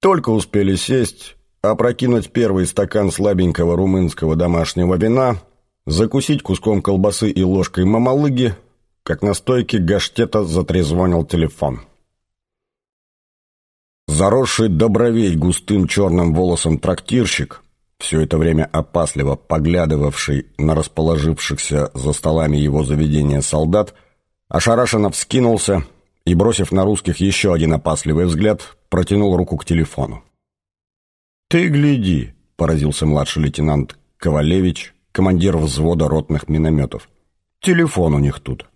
Только успели сесть, опрокинуть первый стакан слабенького румынского домашнего вина, закусить куском колбасы и ложкой мамалыги, как на стойке гаштета затрезвонил телефон. Заросший до бровей густым черным волосом трактирщик, все это время опасливо поглядывавший на расположившихся за столами его заведения солдат, ошарашенно вскинулся и, бросив на русских еще один опасливый взгляд, протянул руку к телефону. «Ты гляди!» — поразился младший лейтенант Ковалевич, командир взвода ротных минометов. «Телефон у них тут».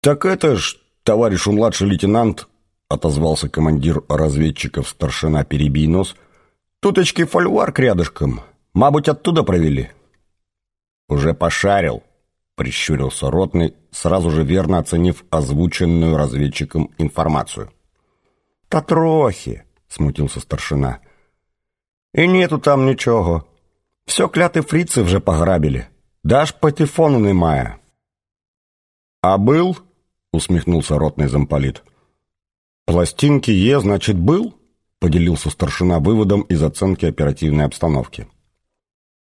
«Так это ж, товарищ младший лейтенант, отозвался командир разведчиков старшина «Перебий нос». «Туточки фольварк рядышком. Мабуть, оттуда провели». «Уже пошарил», — прищурился ротный, сразу же верно оценив озвученную разведчиком информацию. «Та трохи», — смутился старшина. «И нету там ничего. Все кляти фрицы вже пограбили. Даж патефону немає». «А был?» — усмехнулся ротный замполит. «Пластинки Е, значит, был?» — поделился старшина выводом из оценки оперативной обстановки.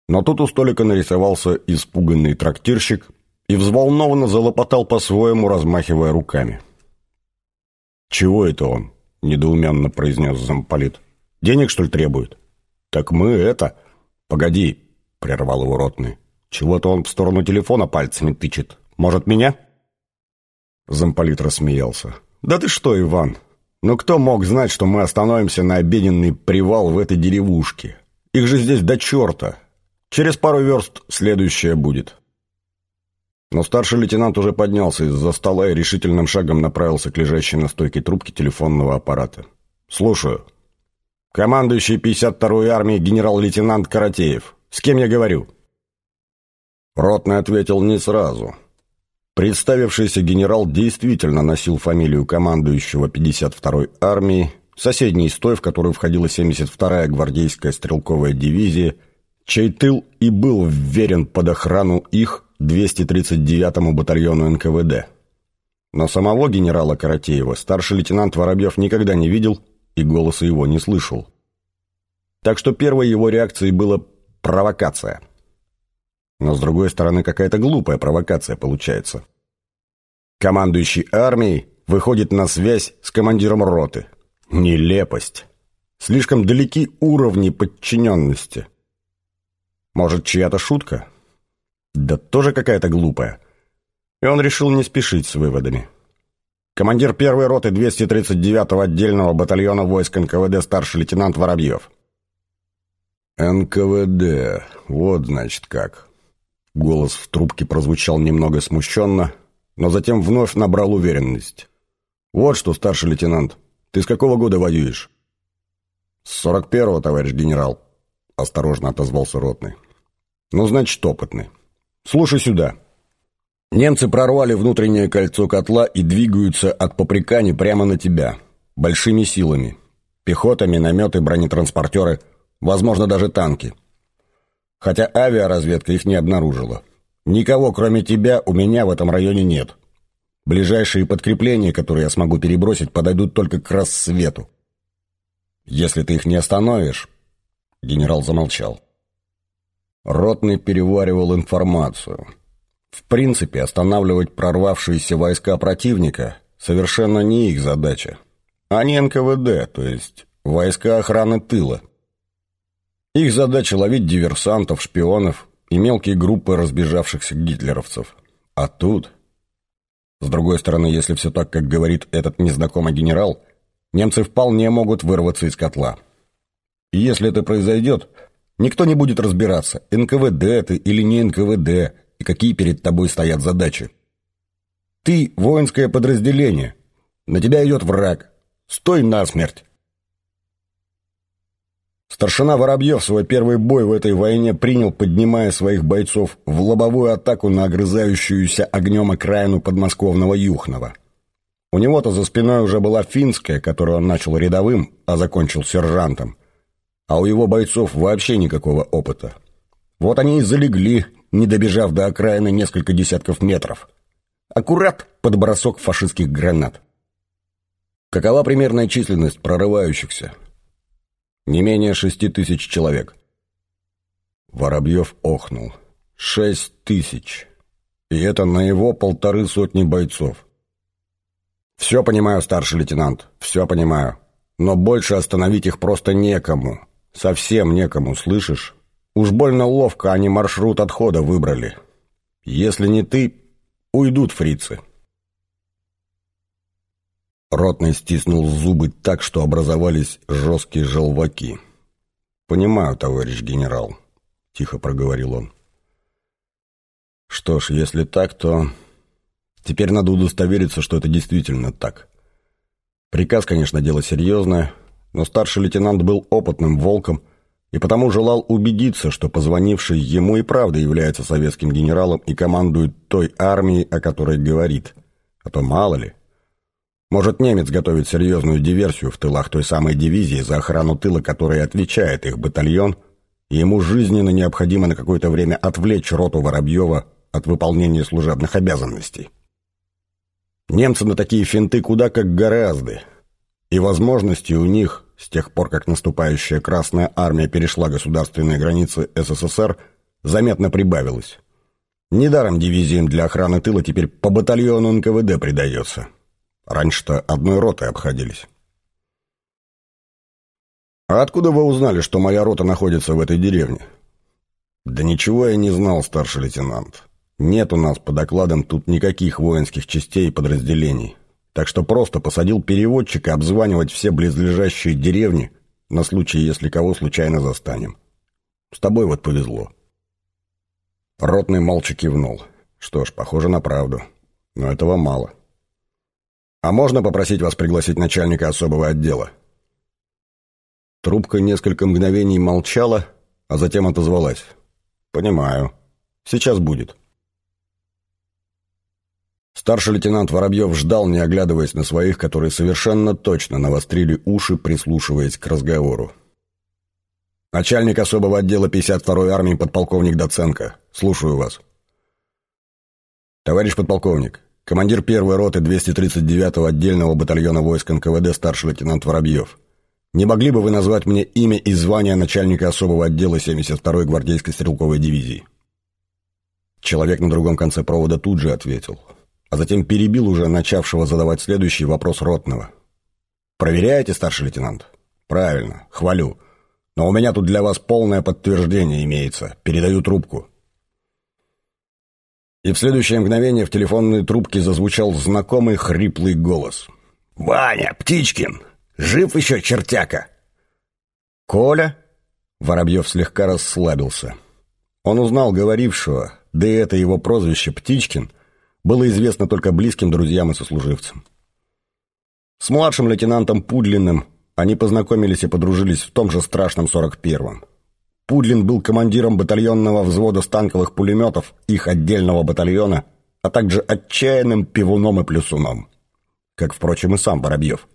Но тут у столика нарисовался испуганный трактирщик и взволнованно залопотал по-своему, размахивая руками. «Чего это он?» — недоуменно произнес замполит. «Денег, что ли, требует?» «Так мы это...» «Погоди», — прервал его ротный. «Чего-то он в сторону телефона пальцами тычет. Может, меня?» Замполит рассмеялся. «Да ты что, Иван? Ну кто мог знать, что мы остановимся на обеденный привал в этой деревушке? Их же здесь до черта. Через пару верст следующее будет». Но старший лейтенант уже поднялся из-за стола и решительным шагом направился к лежащей на стойке трубке телефонного аппарата. «Слушаю. Командующий 52-й армией генерал-лейтенант Каратеев. С кем я говорю?» Ротный ответил не сразу. Представившийся генерал действительно носил фамилию командующего 52-й армии, соседней с той, в которую входила 72-я гвардейская стрелковая дивизия, чей тыл и был вверен под охрану их 239-му батальону НКВД. Но самого генерала Каратеева старший лейтенант Воробьев никогда не видел и голоса его не слышал. Так что первой его реакцией была провокация – но, с другой стороны, какая-то глупая провокация получается. Командующий армией выходит на связь с командиром роты. Нелепость. Слишком далеки уровни подчиненности. Может, чья-то шутка? Да тоже какая-то глупая. И он решил не спешить с выводами. Командир первой роты 239-го отдельного батальона войск НКВД старший лейтенант Воробьев. НКВД, вот значит как. Голос в трубке прозвучал немного смущенно, но затем вновь набрал уверенность. «Вот что, старший лейтенант, ты с какого года воюешь?» «С сорок первого, товарищ генерал», — осторожно отозвался ротный. «Ну, значит, опытный. Слушай сюда. Немцы прорвали внутреннее кольцо котла и двигаются от Поприкани прямо на тебя. Большими силами. Пехота, минометы, бронетранспортеры, возможно, даже танки хотя авиаразведка их не обнаружила. Никого, кроме тебя, у меня в этом районе нет. Ближайшие подкрепления, которые я смогу перебросить, подойдут только к рассвету. Если ты их не остановишь...» Генерал замолчал. Ротный переваривал информацию. В принципе, останавливать прорвавшиеся войска противника совершенно не их задача. Они НКВД, то есть войска охраны тыла. Их задача ловить диверсантов, шпионов и мелкие группы разбежавшихся гитлеровцев. А тут... С другой стороны, если все так, как говорит этот незнакомый генерал, немцы вполне могут вырваться из котла. И если это произойдет, никто не будет разбираться, НКВД ты или не НКВД, и какие перед тобой стоят задачи. Ты воинское подразделение, на тебя идет враг, стой насмерть. Старшина Воробьев свой первый бой в этой войне принял, поднимая своих бойцов в лобовую атаку на огрызающуюся огнем окраину подмосковного Юхнова. У него-то за спиной уже была финская, которую он начал рядовым, а закончил сержантом. А у его бойцов вообще никакого опыта. Вот они и залегли, не добежав до окраины несколько десятков метров. Аккурат под бросок фашистских гранат. Какова примерная численность прорывающихся? Не менее шести тысяч человек. Воробьев охнул. Шесть тысяч. И это на его полторы сотни бойцов. Все понимаю, старший лейтенант, все понимаю. Но больше остановить их просто некому. Совсем некому, слышишь? Уж больно ловко они маршрут отхода выбрали. Если не ты, уйдут фрицы. Ротный стиснул зубы так, что образовались жесткие желваки. «Понимаю, товарищ генерал», — тихо проговорил он. «Что ж, если так, то теперь надо удостовериться, что это действительно так. Приказ, конечно, дело серьезное, но старший лейтенант был опытным волком и потому желал убедиться, что позвонивший ему и правда является советским генералом и командует той армией, о которой говорит. А то мало ли». Может, немец готовит серьезную диверсию в тылах той самой дивизии, за охрану тыла которой отвечает их батальон, и ему жизненно необходимо на какое-то время отвлечь роту Воробьева от выполнения служебных обязанностей. Немцы на такие финты куда как гораздо, и возможности у них, с тех пор как наступающая Красная Армия перешла государственные границы СССР, заметно прибавилось. Недаром дивизиям для охраны тыла теперь по батальону НКВД придается. Раньше-то одной ротой обходились. «А откуда вы узнали, что моя рота находится в этой деревне?» «Да ничего я не знал, старший лейтенант. Нет у нас по докладам тут никаких воинских частей и подразделений. Так что просто посадил переводчика обзванивать все близлежащие деревни на случай, если кого случайно застанем. С тобой вот повезло». Ротный молча кивнул. Что ж, похоже на правду. Но этого мало. «А можно попросить вас пригласить начальника особого отдела?» Трубка несколько мгновений молчала, а затем отозвалась. «Понимаю. Сейчас будет». Старший лейтенант Воробьев ждал, не оглядываясь на своих, которые совершенно точно навострили уши, прислушиваясь к разговору. «Начальник особого отдела 52-й армии подполковник Доценко. Слушаю вас». «Товарищ подполковник, командир первой роты 239-го отдельного батальона войск НКВД старший лейтенант Воробьев. Не могли бы вы назвать мне имя и звание начальника особого отдела 72-й гвардейской стрелковой дивизии?» Человек на другом конце провода тут же ответил, а затем перебил уже начавшего задавать следующий вопрос ротного. «Проверяете, старший лейтенант?» «Правильно, хвалю. Но у меня тут для вас полное подтверждение имеется. Передаю трубку». И в следующее мгновение в телефонной трубке зазвучал знакомый хриплый голос. «Ваня, Птичкин! Жив еще чертяка!» «Коля?» Воробьев слегка расслабился. Он узнал говорившего, да и это его прозвище «Птичкин» было известно только близким друзьям и сослуживцам. С младшим лейтенантом Пудлиным они познакомились и подружились в том же страшном сорок первом. Пудлин был командиром батальонного взвода станковых пулеметов их отдельного батальона, а также отчаянным пивуном и плюсуном. Как, впрочем, и сам Воробьев.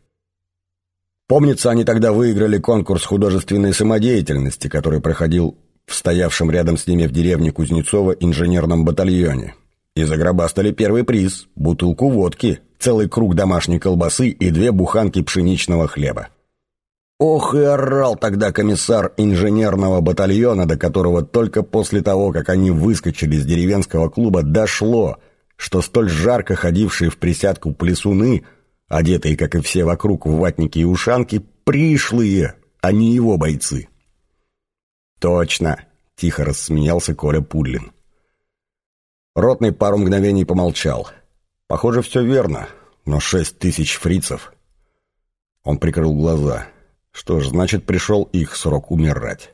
Помнится, они тогда выиграли конкурс художественной самодеятельности, который проходил в стоявшем рядом с ними в деревне Кузнецова инженерном батальоне. И загробастали первый приз – бутылку водки, целый круг домашней колбасы и две буханки пшеничного хлеба. Ох и орал тогда комиссар инженерного батальона, до которого только после того, как они выскочили из деревенского клуба, дошло, что столь жарко ходившие в присядку плесуны, одетые, как и все вокруг, в ватники и ушанки, пришлые, а не его бойцы. «Точно!» — тихо рассмеялся Коля Пудлин. Ротный пару мгновений помолчал. «Похоже, все верно, но шесть тысяч фрицев...» Он прикрыл глаза. Что ж, значит, пришел их срок умирать.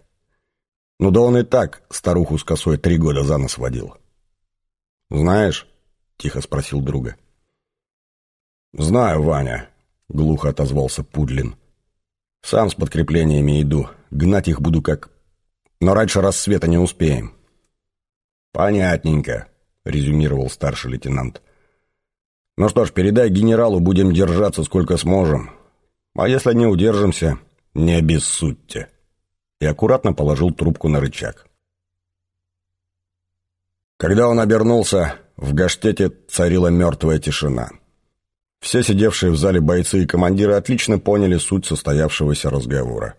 Ну да он и так старуху с косой три года за нос водил. «Знаешь?» — тихо спросил друга. «Знаю, Ваня», — глухо отозвался Пудлин. «Сам с подкреплениями иду. Гнать их буду как... Но раньше рассвета не успеем». «Понятненько», — резюмировал старший лейтенант. «Ну что ж, передай генералу, будем держаться сколько сможем. А если не удержимся, «Не обессудьте!» и аккуратно положил трубку на рычаг. Когда он обернулся, в Гаштете царила мертвая тишина. Все сидевшие в зале бойцы и командиры отлично поняли суть состоявшегося разговора.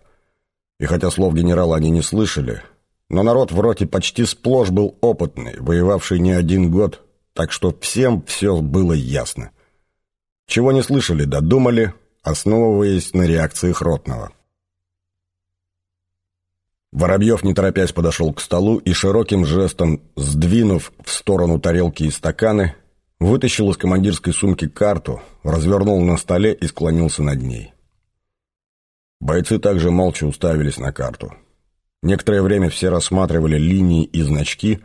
И хотя слов генерала они не слышали, но народ в роте почти сплошь был опытный, воевавший не один год, так что всем все было ясно. Чего не слышали, додумали, основываясь на реакциях ротного. Воробьев, не торопясь, подошел к столу и широким жестом, сдвинув в сторону тарелки и стаканы, вытащил из командирской сумки карту, развернул на столе и склонился над ней. Бойцы также молча уставились на карту. Некоторое время все рассматривали линии и значки,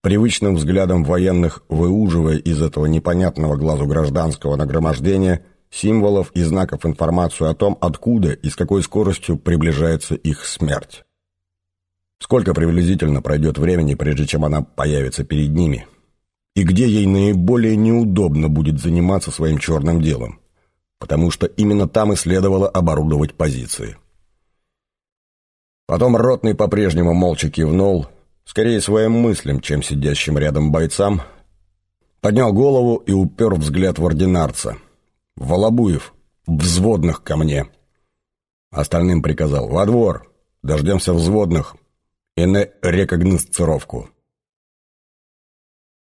привычным взглядом военных выуживая из этого непонятного глазу гражданского нагромождения символов и знаков информацию о том, откуда и с какой скоростью приближается их смерть. Сколько приблизительно пройдет времени, прежде чем она появится перед ними? И где ей наиболее неудобно будет заниматься своим черным делом? Потому что именно там и следовало оборудовать позиции. Потом Ротный по-прежнему молча кивнул, скорее своим мыслям, чем сидящим рядом бойцам, поднял голову и упер взгляд в ординарца. «Волобуев, взводных ко мне!» Остальным приказал «Во двор! Дождемся взводных!» и на рекогносцировку.